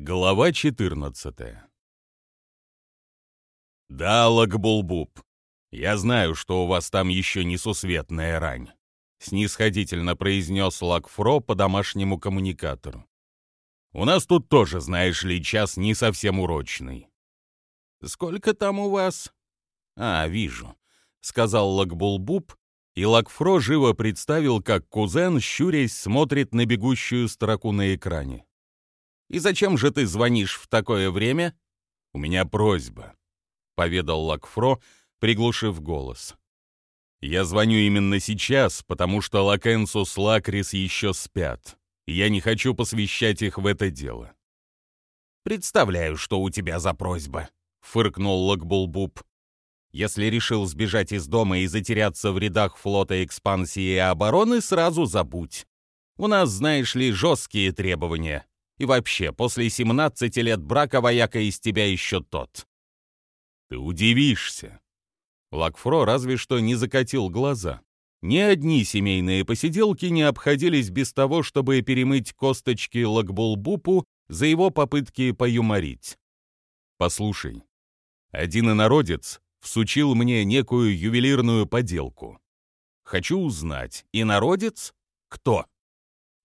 Глава 14 «Да, Лагбулбуб, я знаю, что у вас там еще несусветная рань», снисходительно произнес Лакфро по домашнему коммуникатору. «У нас тут тоже, знаешь ли, час не совсем урочный». «Сколько там у вас?» «А, вижу», — сказал Лагбулбуб, и Лакфро живо представил, как кузен, щурясь, смотрит на бегущую строку на экране. «И зачем же ты звонишь в такое время?» «У меня просьба», — поведал Лакфро, приглушив голос. «Я звоню именно сейчас, потому что Лакенсус Лакрис еще спят, я не хочу посвящать их в это дело». «Представляю, что у тебя за просьба», — фыркнул Лакбулбуб. «Если решил сбежать из дома и затеряться в рядах флота экспансии и обороны, сразу забудь. У нас, знаешь ли, жесткие требования. И вообще, после 17 лет брака вояка из тебя еще тот. Ты удивишься. Лакфро разве что не закатил глаза. Ни одни семейные посиделки не обходились без того, чтобы перемыть косточки Лакбулбупу за его попытки поюморить. Послушай, один инородец всучил мне некую ювелирную поделку. Хочу узнать, инородец? Кто?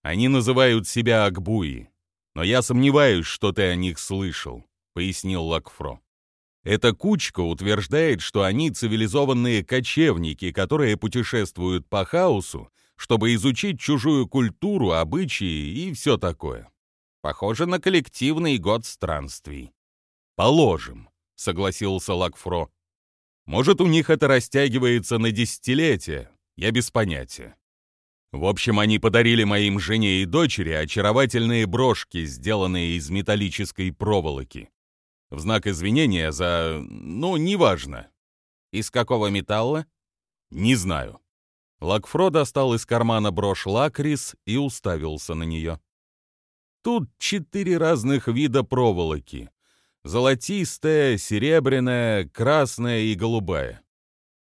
Они называют себя Акбуи. Но я сомневаюсь, что ты о них слышал», — пояснил Лакфро. Эта кучка утверждает, что они цивилизованные кочевники, которые путешествуют по хаосу, чтобы изучить чужую культуру, обычаи и все такое. Похоже на коллективный год странствий. «Положим», — согласился Лакфро. «Может, у них это растягивается на десятилетия, я без понятия. В общем, они подарили моим жене и дочери очаровательные брошки, сделанные из металлической проволоки. В знак извинения за... ну, неважно. Из какого металла? Не знаю. Лакфро достал из кармана брошь лакрис и уставился на нее. Тут четыре разных вида проволоки. Золотистая, серебряная, красная и голубая.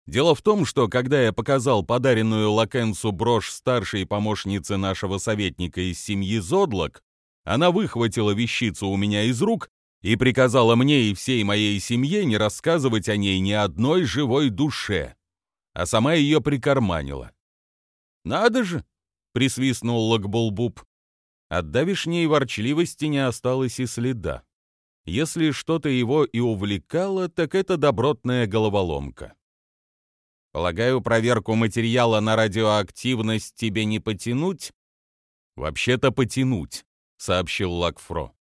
Дело в том, что когда я показал подаренную Лакенсу брошь старшей помощнице нашего советника из семьи Зодлок, она выхватила вещицу у меня из рук и приказала мне и всей моей семье не рассказывать о ней ни одной живой душе, а сама ее прикарманила. «Надо же!» — присвистнул Лакбулбуб. От давишней ворчливости не осталось и следа. Если что-то его и увлекало, так это добротная головоломка. Полагаю, проверку материала на радиоактивность тебе не потянуть? Вообще-то потянуть, сообщил Лакфро.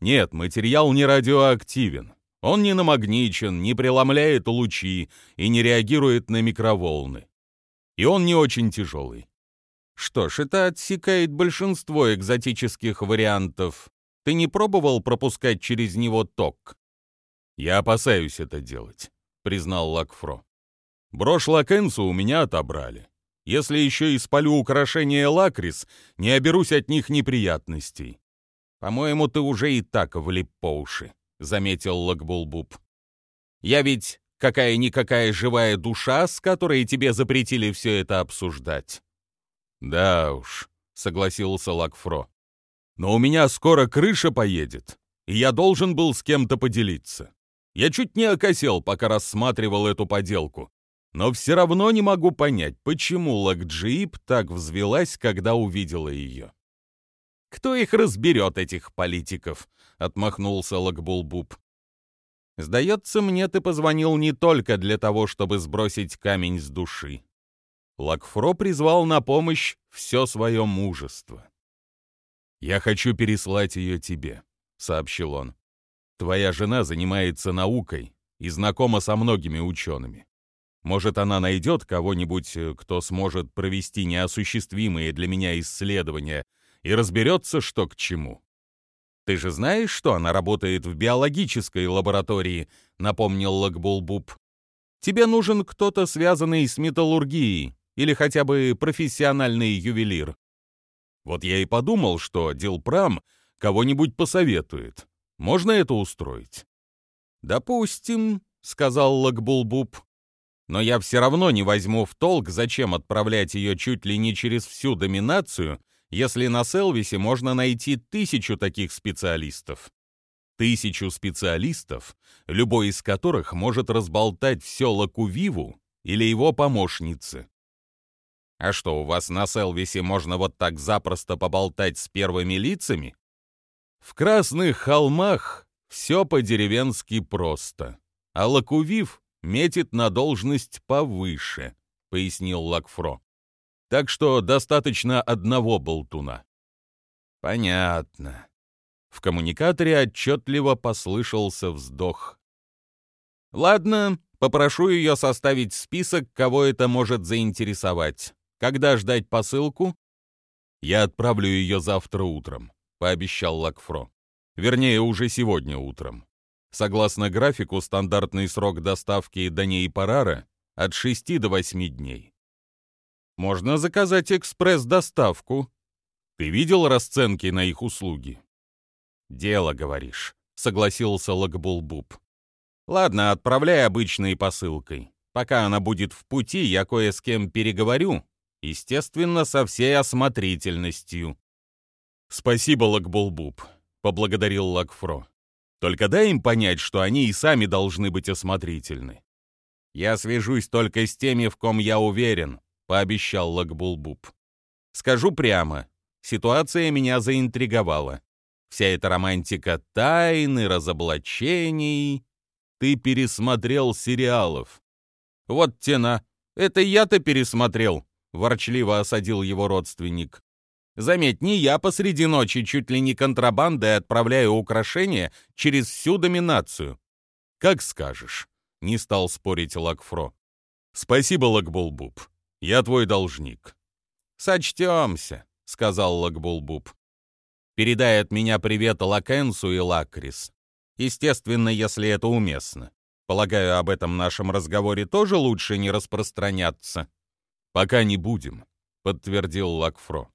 Нет, материал не радиоактивен. Он не намагничен, не преломляет лучи и не реагирует на микроволны. И он не очень тяжелый. Что ж, это отсекает большинство экзотических вариантов. Ты не пробовал пропускать через него ток? Я опасаюсь это делать, признал Лакфро. Брошь Лакенсу у меня отобрали. Если еще и спалю украшения Лакрис, не оберусь от них неприятностей. По-моему, ты уже и так влип по уши, — заметил Лакбулбуб. Я ведь какая-никакая живая душа, с которой тебе запретили все это обсуждать. Да уж, — согласился Лакфро. Но у меня скоро крыша поедет, и я должен был с кем-то поделиться. Я чуть не окосел, пока рассматривал эту поделку. Но все равно не могу понять, почему Лакджип так взвелась, когда увидела ее. «Кто их разберет, этих политиков?» — отмахнулся Лакбулбуб. «Сдается мне, ты позвонил не только для того, чтобы сбросить камень с души». Лакфро призвал на помощь все свое мужество. «Я хочу переслать ее тебе», — сообщил он. «Твоя жена занимается наукой и знакома со многими учеными. Может, она найдет кого-нибудь, э, кто сможет провести неосуществимые для меня исследования и разберется, что к чему. «Ты же знаешь, что она работает в биологической лаборатории», — напомнил Лагбулбуб. «Тебе нужен кто-то, связанный с металлургией, или хотя бы профессиональный ювелир». Вот я и подумал, что Дилпрам кого-нибудь посоветует. Можно это устроить? «Допустим», — сказал Лагбулбуб но я все равно не возьму в толк, зачем отправлять ее чуть ли не через всю доминацию, если на Селвисе можно найти тысячу таких специалистов. Тысячу специалистов, любой из которых может разболтать все Лакувиву или его помощнице. А что, у вас на Селвисе можно вот так запросто поболтать с первыми лицами? В Красных холмах все по-деревенски просто, а Лакувив метит на должность повыше, пояснил Лакфро. Так что достаточно одного болтуна. Понятно. В коммуникаторе отчетливо послышался вздох. Ладно, попрошу ее составить список, кого это может заинтересовать. Когда ждать посылку? Я отправлю ее завтра утром, пообещал Лакфро. Вернее, уже сегодня утром. Согласно графику, стандартный срок доставки до ней Парара от 6 до 8 дней. Можно заказать экспресс-доставку. Ты видел расценки на их услуги? Дело, говоришь, согласился Лагбулбуб. Ладно, отправляй обычной посылкой. Пока она будет в пути, я кое с кем переговорю, естественно, со всей осмотрительностью. Спасибо, Лагбулбуб, поблагодарил Лагфро. Только дай им понять, что они и сами должны быть осмотрительны. Я свяжусь только с теми, в ком я уверен, пообещал Лагбулбуб. Скажу прямо, ситуация меня заинтриговала. Вся эта романтика тайны, разоблачений. Ты пересмотрел сериалов. Вот тена. Это я-то пересмотрел, ворчливо осадил его родственник. Заметь, не я посреди ночи чуть ли не контрабандой отправляю украшения через всю доминацию. Как скажешь, не стал спорить Лакфро. Спасибо, Лакбулбуб. Я твой должник. Сочтемся, сказал Лакбулбуб. Передай от меня привет Лакенсу и Лакрис. Естественно, если это уместно. Полагаю, об этом нашем разговоре тоже лучше не распространяться. Пока не будем, подтвердил Лакфро.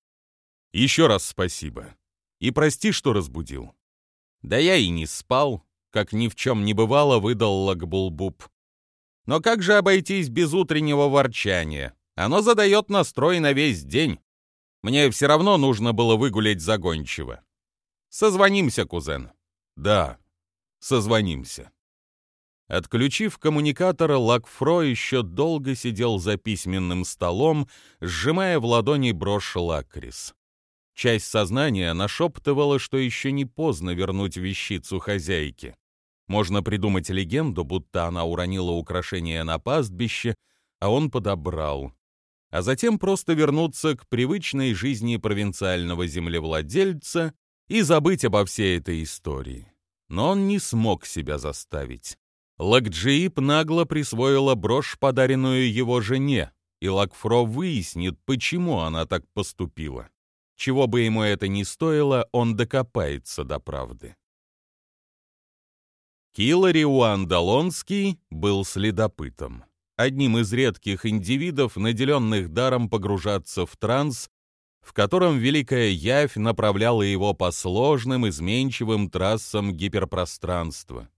Еще раз спасибо. И прости, что разбудил. Да я и не спал, как ни в чем не бывало, выдал Лакбулбуб. Но как же обойтись без утреннего ворчания? Оно задает настрой на весь день. Мне все равно нужно было выгулять загончиво. Созвонимся, кузен. Да, созвонимся. Отключив коммуникатор, Лакфро еще долго сидел за письменным столом, сжимая в ладони брошь Лакрис. Часть сознания нашептывала, что еще не поздно вернуть вещицу хозяйке. Можно придумать легенду, будто она уронила украшение на пастбище, а он подобрал а затем просто вернуться к привычной жизни провинциального землевладельца и забыть обо всей этой истории. Но он не смог себя заставить. Лакджиип нагло присвоила брошь, подаренную его жене, и Лакфро выяснит, почему она так поступила. Чего бы ему это ни стоило, он докопается до правды. Киллари Уандалонский был следопытом одним из редких индивидов, наделенных даром погружаться в транс, в котором Великая Явь направляла его по сложным, изменчивым трассам гиперпространства.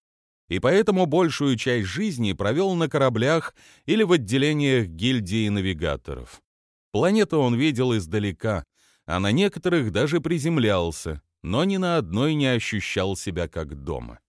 И поэтому большую часть жизни провел на кораблях или в отделениях гильдии навигаторов. Планету он видел издалека, а на некоторых даже приземлялся, но ни на одной не ощущал себя как дома.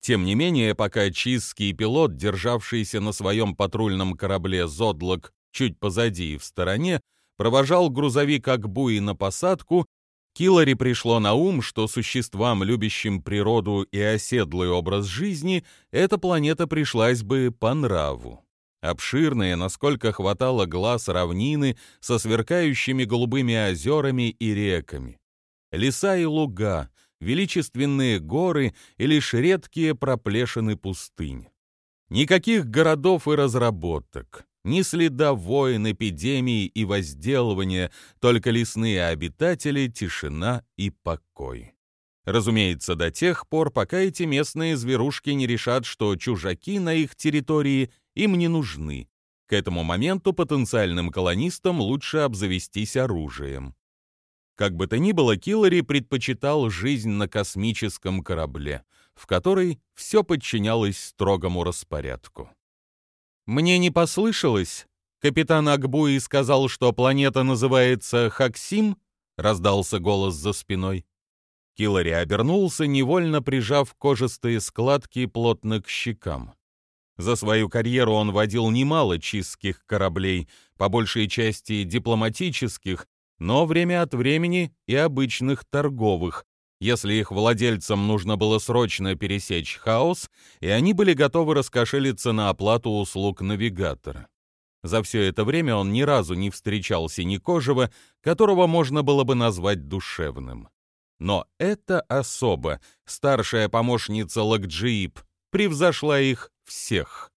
Тем не менее, пока чистский пилот, державшийся на своем патрульном корабле «Зодлок» чуть позади и в стороне, провожал грузовик Акбуи на посадку, Киллари пришло на ум, что существам, любящим природу и оседлый образ жизни, эта планета пришлась бы по нраву. Обширные, насколько хватало глаз равнины со сверкающими голубыми озерами и реками. Леса и луга, величественные горы и лишь редкие проплешины пустынь. Никаких городов и разработок, ни следа войн, эпидемий и возделывания, только лесные обитатели, тишина и покой. Разумеется, до тех пор, пока эти местные зверушки не решат, что чужаки на их территории им не нужны. К этому моменту потенциальным колонистам лучше обзавестись оружием. Как бы то ни было, Киллари предпочитал жизнь на космическом корабле, в которой все подчинялось строгому распорядку. «Мне не послышалось?» Капитан Акбуи сказал, что планета называется Хаксим, раздался голос за спиной. Киллари обернулся, невольно прижав кожистые складки плотно к щекам. За свою карьеру он водил немало чистских кораблей, по большей части дипломатических, но время от времени и обычных торговых, если их владельцам нужно было срочно пересечь хаос, и они были готовы раскошелиться на оплату услуг навигатора. За все это время он ни разу не встречал Синекожего, которого можно было бы назвать душевным. Но эта особа, старшая помощница Лакджиип, превзошла их всех.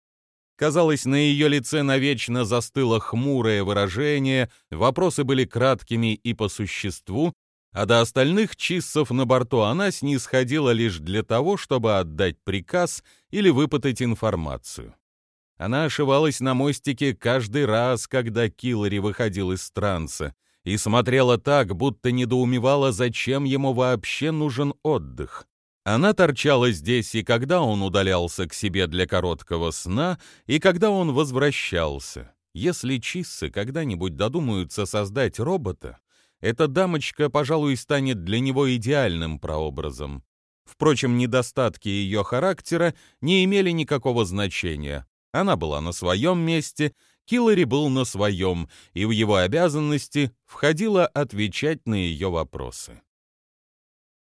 Казалось, на ее лице навечно застыло хмурое выражение, вопросы были краткими и по существу, а до остальных чиссов на борту она снисходила лишь для того, чтобы отдать приказ или выпытать информацию. Она ошивалась на мостике каждый раз, когда Киллари выходил из транса, и смотрела так, будто недоумевала, зачем ему вообще нужен отдых. Она торчала здесь и когда он удалялся к себе для короткого сна, и когда он возвращался. Если чиссы когда-нибудь додумаются создать робота, эта дамочка, пожалуй, станет для него идеальным прообразом. Впрочем, недостатки ее характера не имели никакого значения. Она была на своем месте, Киллари был на своем, и в его обязанности входило отвечать на ее вопросы.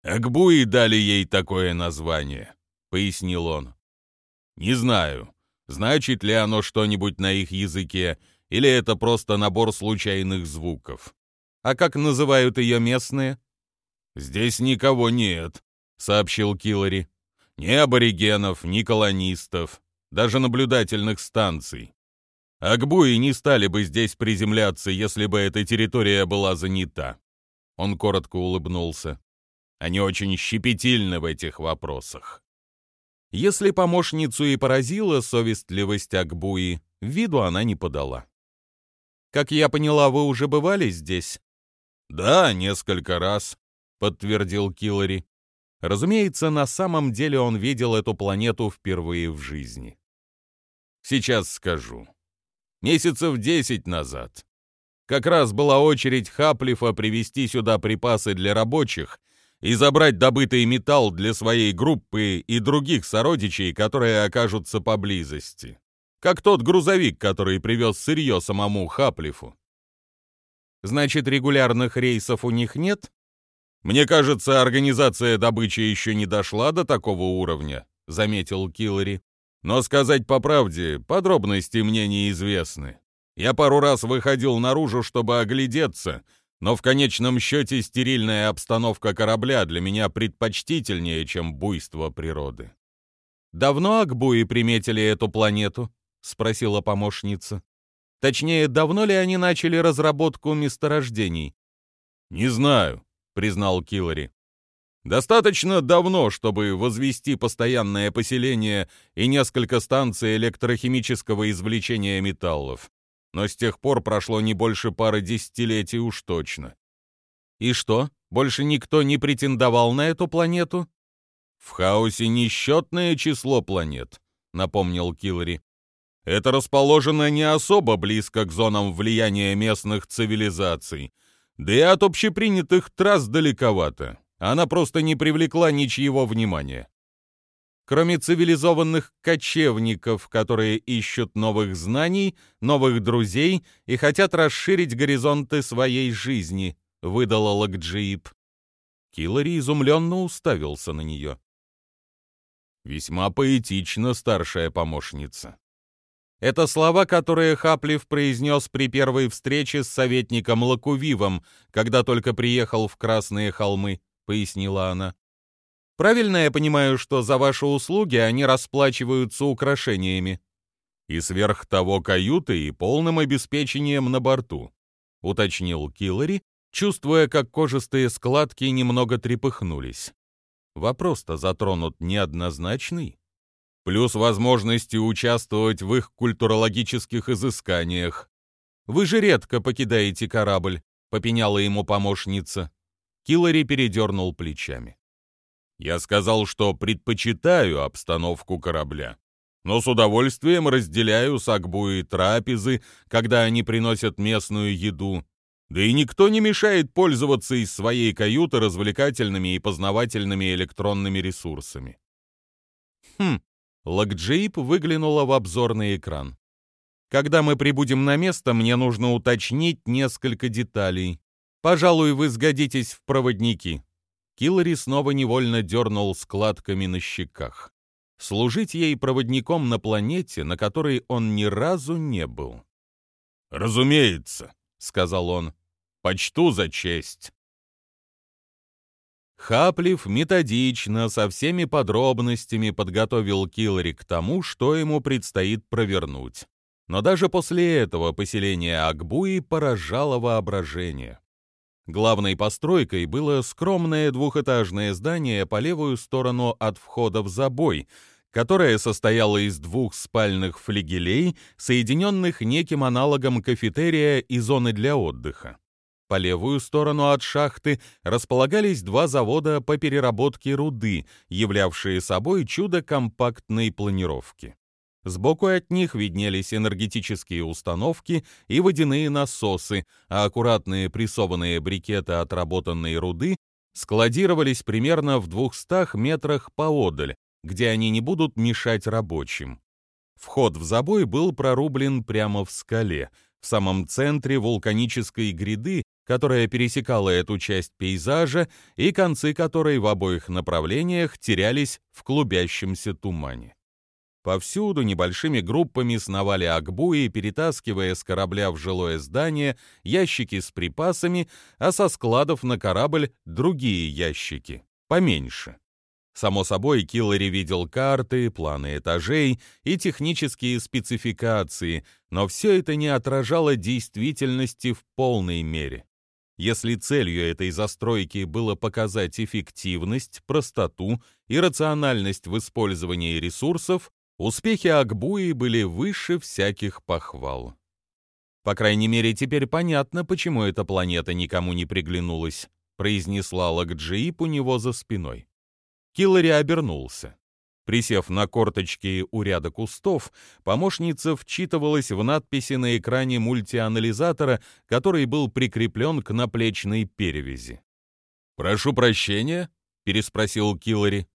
«Акбуи дали ей такое название», — пояснил он. «Не знаю, значит ли оно что-нибудь на их языке, или это просто набор случайных звуков. А как называют ее местные? Здесь никого нет, сообщил Киллари. Ни аборигенов, ни колонистов, даже наблюдательных станций. Акбуи не стали бы здесь приземляться, если бы эта территория была занята. Он коротко улыбнулся. Они очень щепетильны в этих вопросах. Если помощницу и поразила совестливость Акбуи, виду она не подала. «Как я поняла, вы уже бывали здесь?» «Да, несколько раз», — подтвердил Киллари. Разумеется, на самом деле он видел эту планету впервые в жизни. Сейчас скажу. Месяцев десять назад. Как раз была очередь Хаплифа привезти сюда припасы для рабочих и забрать добытый металл для своей группы и других сородичей, которые окажутся поблизости. Как тот грузовик, который привез сырье самому Хаплифу. Значит, регулярных рейсов у них нет? Мне кажется, организация добычи еще не дошла до такого уровня, заметил Киллари. Но сказать по правде, подробности мне неизвестны. Я пару раз выходил наружу, чтобы оглядеться, но в конечном счете стерильная обстановка корабля для меня предпочтительнее, чем буйство природы. «Давно Акбуи приметили эту планету?» — спросила помощница. Точнее, давно ли они начали разработку месторождений? «Не знаю», — признал Киллари. «Достаточно давно, чтобы возвести постоянное поселение и несколько станций электрохимического извлечения металлов. Но с тех пор прошло не больше пары десятилетий уж точно». «И что, больше никто не претендовал на эту планету?» «В хаосе несчетное число планет», — напомнил Киллари. Это расположено не особо близко к зонам влияния местных цивилизаций, да и от общепринятых трасс далековато. Она просто не привлекла ничьего внимания. Кроме цивилизованных кочевников, которые ищут новых знаний, новых друзей и хотят расширить горизонты своей жизни, выдала Лакджиип. Киллари изумленно уставился на нее. Весьма поэтично, старшая помощница. Это слова, которые Хаплив произнес при первой встрече с советником Лакувивом, когда только приехал в Красные холмы, пояснила она. Правильно я понимаю, что за ваши услуги они расплачиваются украшениями? И сверх того каюты и полным обеспечением на борту, уточнил Киллари, чувствуя, как кожистые складки немного трепыхнулись. Вопрос-то затронут неоднозначный плюс возможности участвовать в их культурологических изысканиях. Вы же редко покидаете корабль, попеняла ему помощница. Киллари передернул плечами. Я сказал, что предпочитаю обстановку корабля, но с удовольствием разделяю сагбу и трапезы, когда они приносят местную еду. Да и никто не мешает пользоваться из своей каюты развлекательными и познавательными электронными ресурсами. Хм, Лакджип выглянула в обзорный экран. Когда мы прибудем на место, мне нужно уточнить несколько деталей. Пожалуй, вы сгодитесь в проводники. Киллари снова невольно дернул складками на щеках. Служить ей проводником на планете, на которой он ни разу не был. «Разумеется», — сказал он, — «почту за честь». Хаплив методично, со всеми подробностями подготовил Киллари к тому, что ему предстоит провернуть. Но даже после этого поселение Акбуи поражало воображение. Главной постройкой было скромное двухэтажное здание по левую сторону от входа в забой, которое состояло из двух спальных флигелей, соединенных неким аналогом кафетерия и зоны для отдыха. По левую сторону от шахты располагались два завода по переработке руды, являвшие собой чудо компактной планировки. Сбоку от них виднелись энергетические установки и водяные насосы, а аккуратные прессованные брикеты отработанной руды складировались примерно в 200 метрах поодаль, где они не будут мешать рабочим. Вход в забой был прорублен прямо в скале, в самом центре вулканической гряды, которая пересекала эту часть пейзажа и концы которой в обоих направлениях терялись в клубящемся тумане. Повсюду небольшими группами сновали акбуи, перетаскивая с корабля в жилое здание ящики с припасами, а со складов на корабль другие ящики, поменьше. Само собой, Киллари видел карты, планы этажей и технические спецификации, но все это не отражало действительности в полной мере. Если целью этой застройки было показать эффективность, простоту и рациональность в использовании ресурсов, Успехи Акбуи были выше всяких похвал. По крайней мере, теперь понятно, почему эта планета никому не приглянулась, произнесла Лакджиип у него за спиной. Киллари обернулся. Присев на корточки у ряда кустов, помощница вчитывалась в надписи на экране мультианализатора, который был прикреплен к наплечной перевязи. «Прошу прощения?» — переспросил Киллари.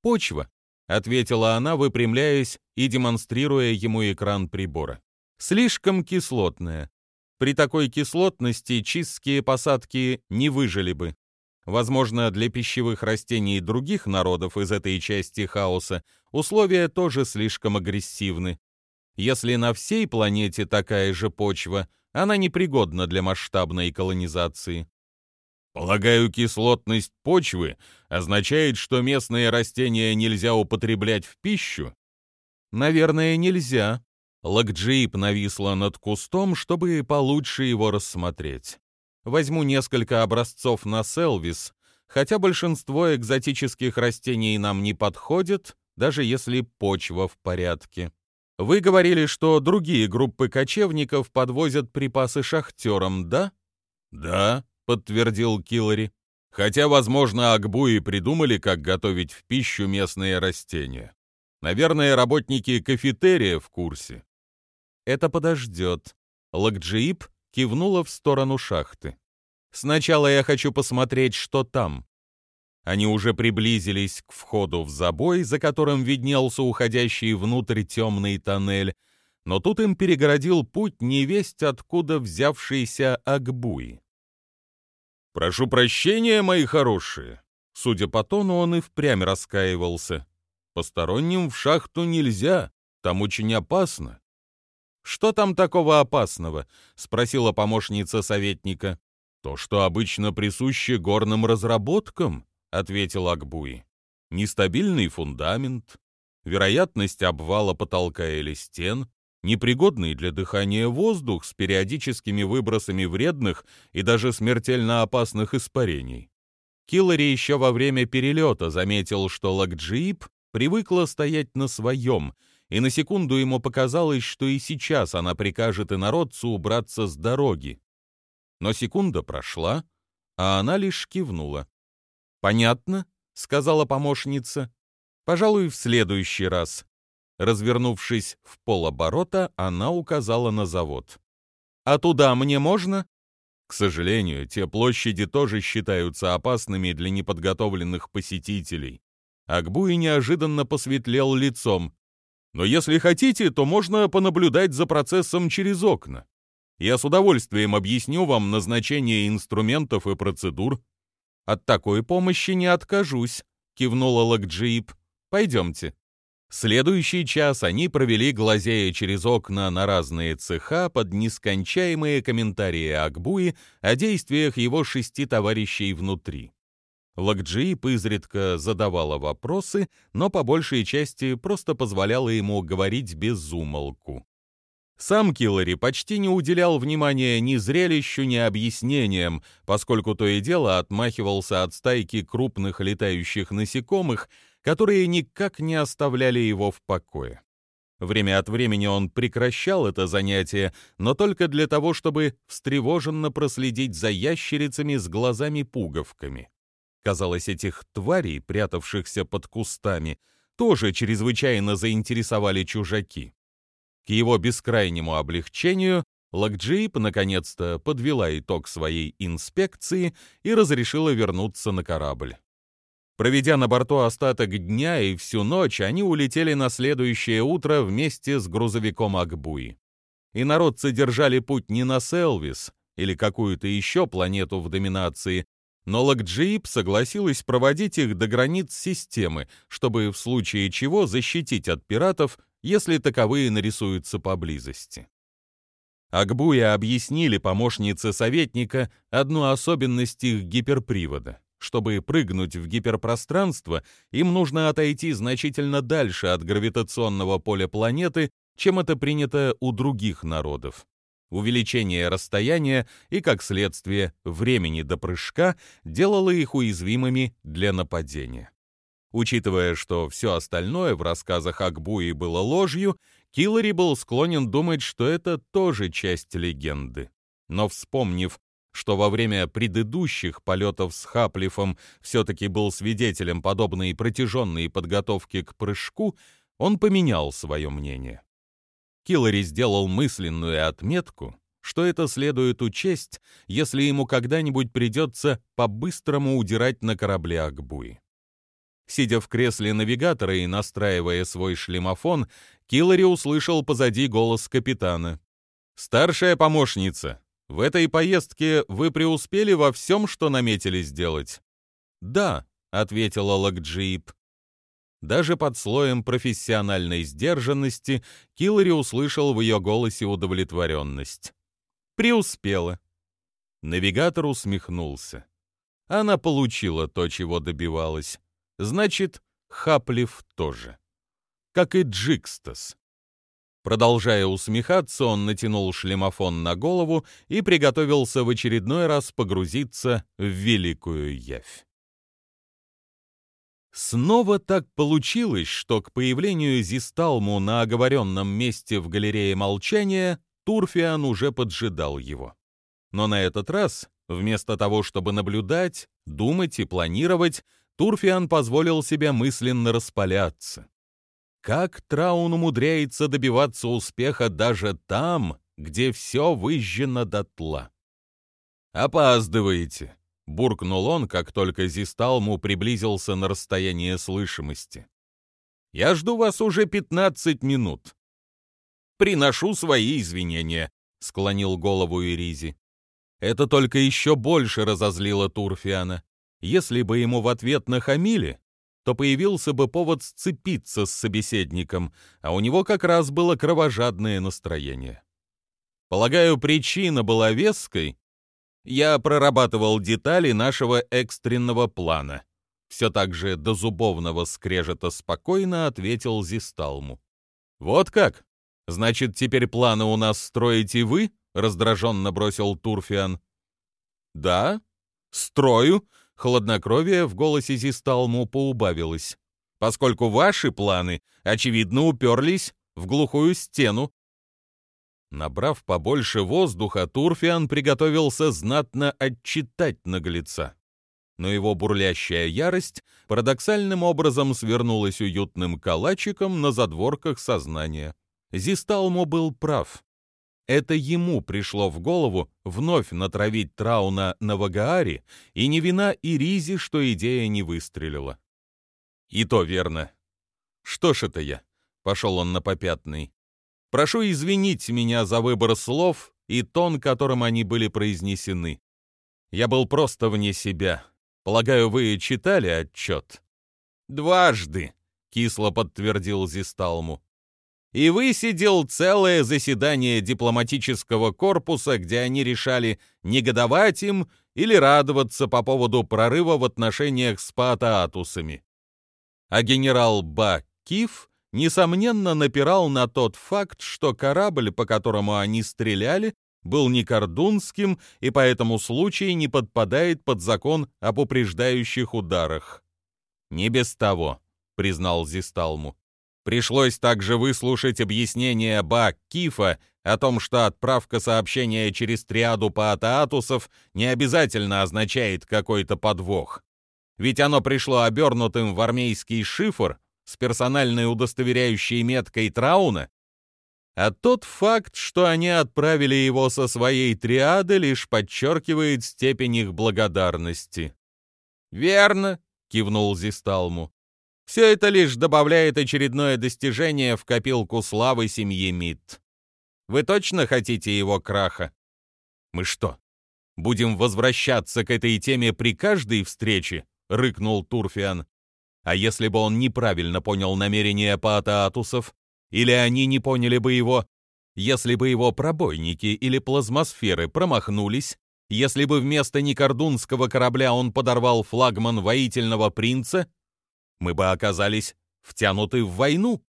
«Почва», — ответила она, выпрямляясь и демонстрируя ему экран прибора. «Слишком кислотная. При такой кислотности чистские посадки не выжили бы. Возможно, для пищевых растений других народов из этой части хаоса условия тоже слишком агрессивны. Если на всей планете такая же почва, она непригодна для масштабной колонизации. Полагаю, кислотность почвы означает, что местные растения нельзя употреблять в пищу? Наверное, нельзя. Лакджип нависла над кустом, чтобы получше его рассмотреть. Возьму несколько образцов на Селвис, хотя большинство экзотических растений нам не подходит, даже если почва в порядке. Вы говорили, что другие группы кочевников подвозят припасы шахтерам, да? Да, — подтвердил Киллари. «Хотя, возможно, Акбуи придумали, как готовить в пищу местные растения. Наверное, работники кафетерия в курсе». «Это подождет». Лакджиип кивнула в сторону шахты. «Сначала я хочу посмотреть, что там». Они уже приблизились к входу в забой, за которым виднелся уходящий внутрь темный тоннель, но тут им перегородил путь невесть, откуда взявшийся Акбуи. «Прошу прощения, мои хорошие!» Судя по тону, он и впрямь раскаивался. «Посторонним в шахту нельзя, там очень опасно». «Что там такого опасного?» — спросила помощница советника. «То, что обычно присуще горным разработкам», — ответил Акбуи. «Нестабильный фундамент, вероятность обвала потолка или стен, непригодный для дыхания воздух с периодическими выбросами вредных и даже смертельно опасных испарений. Киллари еще во время перелета заметил, что Лакджип привыкла стоять на своем, и на секунду ему показалось, что и сейчас она прикажет инородцу убраться с дороги. Но секунда прошла, а она лишь кивнула. «Понятно», — сказала помощница. «Пожалуй, в следующий раз. Развернувшись в полоборота, она указала на завод. «А туда мне можно?» К сожалению, те площади тоже считаются опасными для неподготовленных посетителей. Акбуи неожиданно посветлел лицом. Но если хотите, то можно понаблюдать за процессом через окна. Я с удовольствием объясню вам назначение инструментов и процедур. От такой помощи не откажусь, кивнула Лакджип. Пойдемте. Следующий час они провели, глазея через окна на разные цеха под нескончаемые комментарии Акбуи о действиях его шести товарищей внутри. Лакджип изредка задавала вопросы, но по большей части просто позволяла ему говорить без умолку. Сам Киллари почти не уделял внимания ни зрелищу, ни объяснениям, поскольку то и дело отмахивался от стайки крупных летающих насекомых, которые никак не оставляли его в покое. Время от времени он прекращал это занятие, но только для того, чтобы встревоженно проследить за ящерицами с глазами-пуговками. Казалось, этих тварей, прятавшихся под кустами, тоже чрезвычайно заинтересовали чужаки. К его бескрайнему облегчению Лакджип наконец-то подвела итог своей инспекции и разрешила вернуться на корабль. Проведя на борту остаток дня и всю ночь, они улетели на следующее утро вместе с грузовиком Акбуи. И народцы держали путь не на Селвис или какую-то еще планету в доминации, но Лакджип согласилась проводить их до границ системы, чтобы в случае чего защитить от пиратов если таковые нарисуются поблизости. Акбуя объяснили помощнице советника одну особенность их гиперпривода. Чтобы прыгнуть в гиперпространство, им нужно отойти значительно дальше от гравитационного поля планеты, чем это принято у других народов. Увеличение расстояния и, как следствие, времени до прыжка делало их уязвимыми для нападения. Учитывая, что все остальное в рассказах Акбуи было ложью, Киллари был склонен думать, что это тоже часть легенды. Но вспомнив, что во время предыдущих полетов с Хаплифом все-таки был свидетелем подобной протяженной подготовки к прыжку, он поменял свое мнение. Киллари сделал мысленную отметку, что это следует учесть, если ему когда-нибудь придется по-быстрому удирать на корабле Акбуи. Сидя в кресле навигатора и настраивая свой шлемофон, Киллари услышал позади голос капитана. «Старшая помощница, в этой поездке вы преуспели во всем, что наметили сделать?» «Да», — ответила Лакджип. Даже под слоем профессиональной сдержанности Киллари услышал в ее голосе удовлетворенность. «Преуспела». Навигатор усмехнулся. Она получила то, чего добивалась. Значит, Хаплив тоже. Как и Джикстас. Продолжая усмехаться, он натянул шлемофон на голову и приготовился в очередной раз погрузиться в великую явь. Снова так получилось, что к появлению Зисталму на оговоренном месте в галерее молчания Турфиан уже поджидал его. Но на этот раз, вместо того, чтобы наблюдать, думать и планировать, Турфиан позволил себе мысленно распаляться. Как Траун умудряется добиваться успеха даже там, где все выжжено дотла? «Опаздываете», — буркнул он, как только Зисталму приблизился на расстояние слышимости. «Я жду вас уже пятнадцать минут». «Приношу свои извинения», — склонил голову Иризи. Это только еще больше разозлило Турфиана. Если бы ему в ответ нахамили, то появился бы повод сцепиться с собеседником, а у него как раз было кровожадное настроение. Полагаю, причина была веской. Я прорабатывал детали нашего экстренного плана. Все так же до зубовного скрежета спокойно ответил Зисталму. «Вот как? Значит, теперь планы у нас строите вы?» — раздраженно бросил Турфиан. «Да, строю», Хладнокровие в голосе Зисталму поубавилось, поскольку ваши планы, очевидно, уперлись в глухую стену. Набрав побольше воздуха, Турфиан приготовился знатно отчитать наглеца. Но его бурлящая ярость парадоксальным образом свернулась уютным калачиком на задворках сознания. Зисталму был прав. Это ему пришло в голову вновь натравить Трауна на Вагааре, и не вина Иризи, что идея не выстрелила. И то верно. Что ж это я? Пошел он на попятный. Прошу извинить меня за выбор слов и тон, которым они были произнесены. Я был просто вне себя. Полагаю, вы читали отчет? Дважды, кисло подтвердил Зисталму. И высидел целое заседание дипломатического корпуса, где они решали, негодовать им или радоваться по поводу прорыва в отношениях с паатаатусами. А генерал Ба Киф несомненно напирал на тот факт, что корабль, по которому они стреляли, был не кордунским и по этому случаю не подпадает под закон об упреждающих ударах. «Не без того», — признал Зисталму. Пришлось также выслушать объяснение Ба Кифа о том, что отправка сообщения через триаду паатаатусов не обязательно означает какой-то подвох. Ведь оно пришло обернутым в армейский шифр с персональной удостоверяющей меткой Трауна, а тот факт, что они отправили его со своей триады, лишь подчеркивает степень их благодарности. «Верно», — кивнул Зисталму. «Все это лишь добавляет очередное достижение в копилку славы семьи Мид. Вы точно хотите его краха? Мы что, будем возвращаться к этой теме при каждой встрече?» — рыкнул Турфиан. А если бы он неправильно понял намерения паатаатусов, или они не поняли бы его, если бы его пробойники или плазмосферы промахнулись, если бы вместо некордунского корабля он подорвал флагман воительного принца, мы бы оказались втянуты в войну.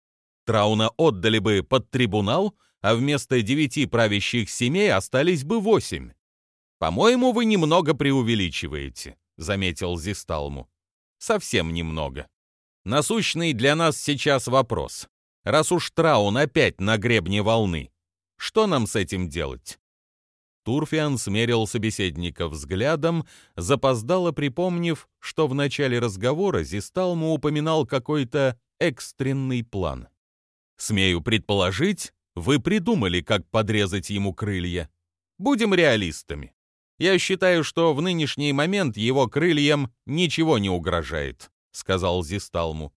Трауна отдали бы под трибунал, а вместо девяти правящих семей остались бы восемь. «По-моему, вы немного преувеличиваете», — заметил Зисталму. Совсем немного. Насущный для нас сейчас вопрос. Раз уж Траун опять на гребне волны, что нам с этим делать? Турфиан смерил собеседника взглядом, запоздало припомнив, что в начале разговора Зисталму упоминал какой-то экстренный план. «Смею предположить, вы придумали, как подрезать ему крылья. Будем реалистами. Я считаю, что в нынешний момент его крыльям ничего не угрожает», — сказал Зисталму.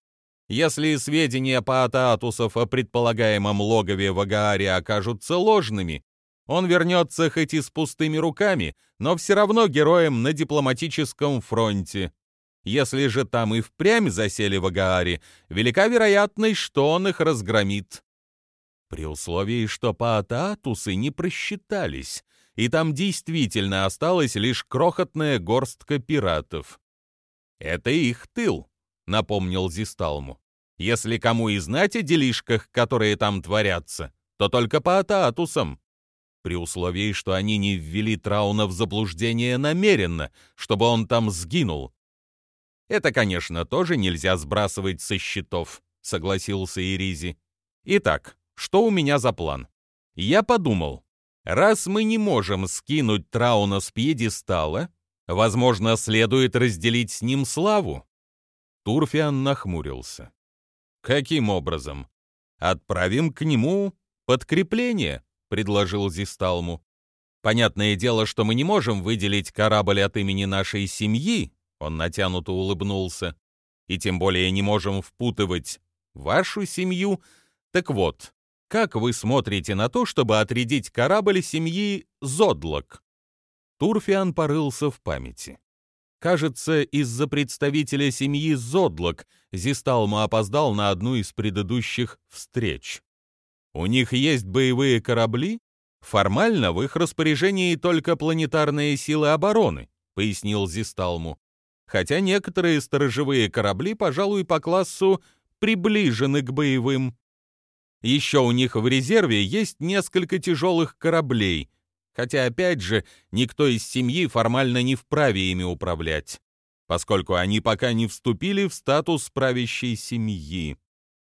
«Если сведения Паатаатусов о предполагаемом логове в Агааре окажутся ложными, он вернется хоть и с пустыми руками, но все равно героем на дипломатическом фронте. Если же там и впрямь засели в Агааре, велика вероятность, что он их разгромит. При условии, что Паатаатусы не просчитались, и там действительно осталась лишь крохотная горстка пиратов. «Это их тыл», — напомнил Зисталму. «Если кому и знать о делишках, которые там творятся, то только по Атаатусам. При условии, что они не ввели Трауна в заблуждение намеренно, чтобы он там сгинул. Это, конечно, тоже нельзя сбрасывать со счетов», — согласился Иризи. «Итак, что у меня за план? Я подумал, Раз мы не можем скинуть Трауна с пьедестала, возможно, следует разделить с ним славу. Турфиан нахмурился. Каким образом? Отправим к нему подкрепление, предложил Зисталму. Понятное дело, что мы не можем выделить корабль от имени нашей семьи, он натянуто улыбнулся, и тем более не можем впутывать вашу семью. Так вот, как вы смотрите на то, чтобы отрядить корабль семьи Зодлок? Турфиан порылся в памяти. Кажется, из-за представителя семьи Зодлок Зисталма опоздал на одну из предыдущих встреч. У них есть боевые корабли? Формально в их распоряжении только планетарные силы обороны, пояснил Зисталму. Хотя некоторые сторожевые корабли, пожалуй, по классу приближены к боевым. Еще у них в резерве есть несколько тяжелых кораблей, хотя, опять же, никто из семьи формально не вправе ими управлять, поскольку они пока не вступили в статус правящей семьи.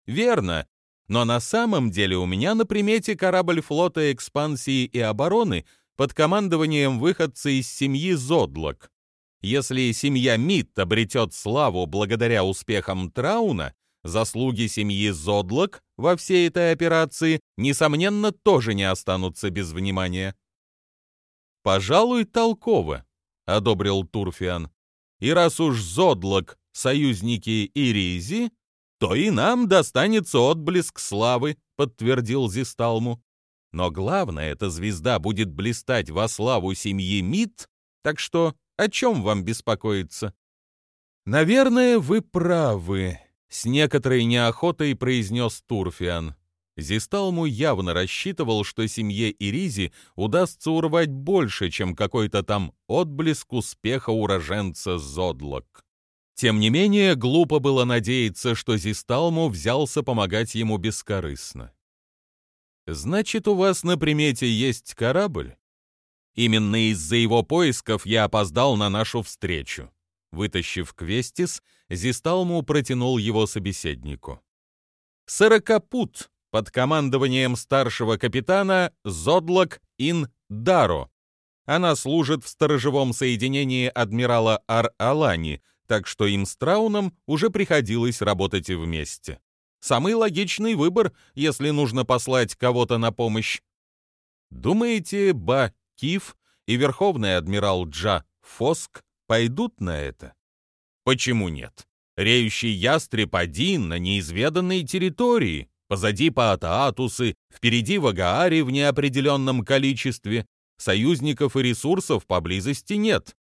Верно, но на самом деле у меня на примете корабль флота экспансии и обороны под командованием выходца из семьи Зодлок. Если семья Мит обретет славу благодаря успехам Трауна, заслуги семьи Зодлок во всей этой операции, несомненно, тоже не останутся без внимания. «Пожалуй, толково», — одобрил Турфиан. «И раз уж Зодлок — союзники Иризи, то и нам достанется отблеск славы», — подтвердил Зисталму. «Но главное, эта звезда будет блистать во славу семьи Мид, так что о чем вам беспокоиться?» «Наверное, вы правы», — с некоторой неохотой произнес Турфиан. Зисталму явно рассчитывал, что семье Иризи удастся урвать больше, чем какой-то там отблеск успеха уроженца Зодлок. Тем не менее, глупо было надеяться, что Зисталму взялся помогать ему бескорыстно. «Значит, у вас на примете есть корабль?» «Именно из-за его поисков я опоздал на нашу встречу». Вытащив квестис, Зисталму протянул его собеседнику. «Сорокопут под командованием старшего капитана Зодлок Ин Даро. Она служит в сторожевом соединении адмирала Ар-Алани, так что им с Трауном уже приходилось работать вместе. Самый логичный выбор, если нужно послать кого-то на помощь. Думаете, Ба Киф и верховный адмирал Джа Фоск пойдут на это? Почему нет? Реющий ястреб один на неизведанной территории, позади Паатаатусы, впереди Вагаари в неопределенном количестве, союзников и ресурсов поблизости нет.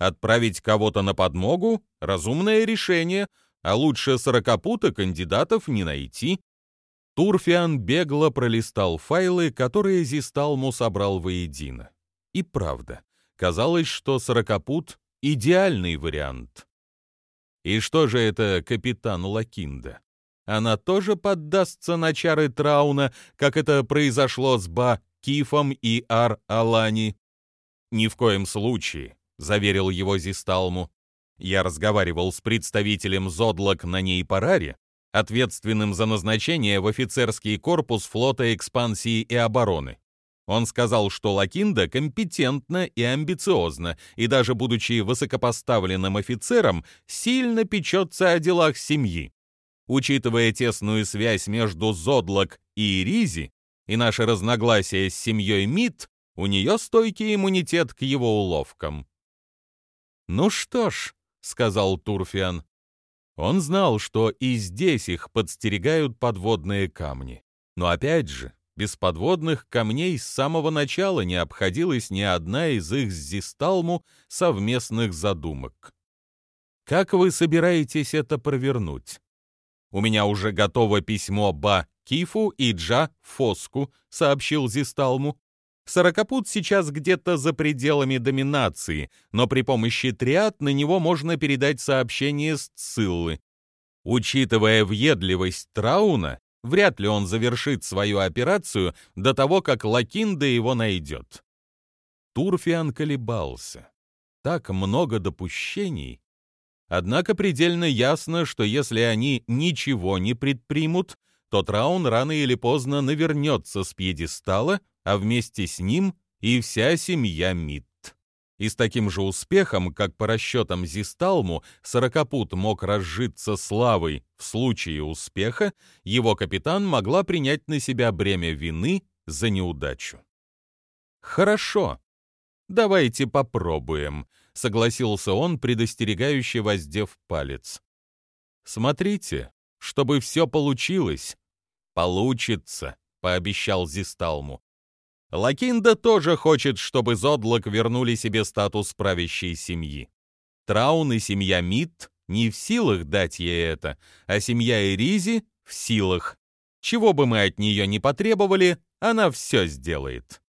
Отправить кого-то на подмогу — разумное решение, а лучше сорокопута кандидатов не найти. Турфиан бегло пролистал файлы, которые Зисталму собрал воедино. И правда, казалось, что сорокопут Идеальный вариант. И что же это капитан Лакинда? Она тоже поддастся на чары Трауна, как это произошло с Ба Кифом и Ар-Алани? Ни в коем случае, заверил его Зисталму. Я разговаривал с представителем Зодлок на ней Параре, ответственным за назначение в офицерский корпус флота экспансии и обороны. Он сказал, что Лакинда компетентна и амбициозна, и даже будучи высокопоставленным офицером, сильно печется о делах семьи. Учитывая тесную связь между Зодлок и Иризи и наше разногласие с семьей Мид, у нее стойкий иммунитет к его уловкам. «Ну что ж», — сказал Турфиан, — он знал, что и здесь их подстерегают подводные камни. Но опять же, без подводных камней с самого начала не обходилась ни одна из их с Зисталму совместных задумок. Как вы собираетесь это провернуть? У меня уже готово письмо Ба Кифу и Джа Фоску, сообщил Зисталму. Сорокопут сейчас где-то за пределами доминации, но при помощи триад на него можно передать сообщение с Циллы. Учитывая въедливость Трауна, Вряд ли он завершит свою операцию до того, как Лакинда его найдет. Турфиан колебался. Так много допущений. Однако предельно ясно, что если они ничего не предпримут, то Траун рано или поздно навернется с пьедестала, а вместе с ним и вся семья Мит. И с таким же успехом, как по расчетам Зисталму, Сорокопут мог разжиться славой в случае успеха, его капитан могла принять на себя бремя вины за неудачу. «Хорошо, давайте попробуем», — согласился он, предостерегающе воздев палец. «Смотрите, чтобы все получилось». «Получится», — пообещал Зисталму. Лакинда тоже хочет, чтобы Зодлок вернули себе статус правящей семьи. Траун и семья Мид не в силах дать ей это, а семья Эризи в силах. Чего бы мы от нее не потребовали, она все сделает.